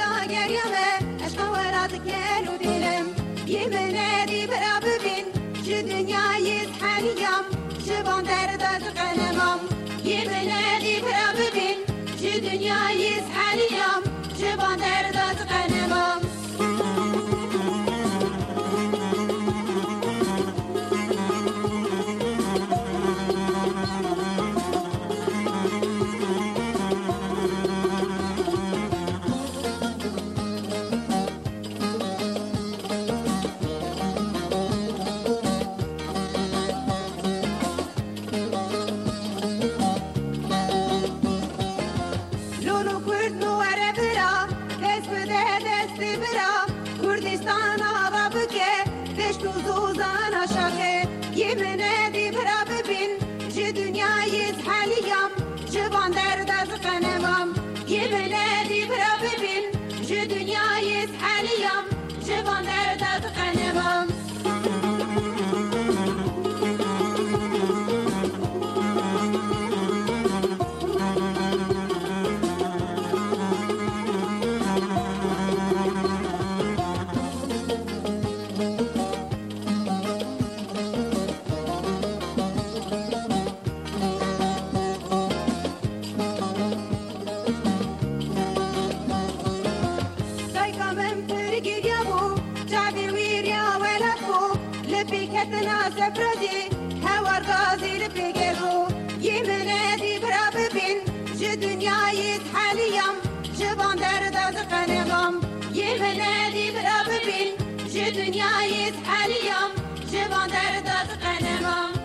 دا قريبة أشطورات كان ودلم يبنادي براببين جدنيا يزحن يم جبان دردات قنمم يبنادي براببين جدنيا يزحن يم جبان دردات Lulu kurd nu are bira Dest bide dest bira. Kurdistan ava bike Deşt u zuzan aşake Yemine di bira bibin Ji dünyayı haliyam. Jiban derdaz kanemam Yemine di bira bibin Ji dünyayı haliyam. Jiban derdaz kanemam بكتنا سفردي هوار غازي لبيقرو يمنا دي براب بين جي دنيا يتحاليم جبان درد زقنغم يمنا دي براب بين جي دنيا يتحاليم جبان درد زقنغم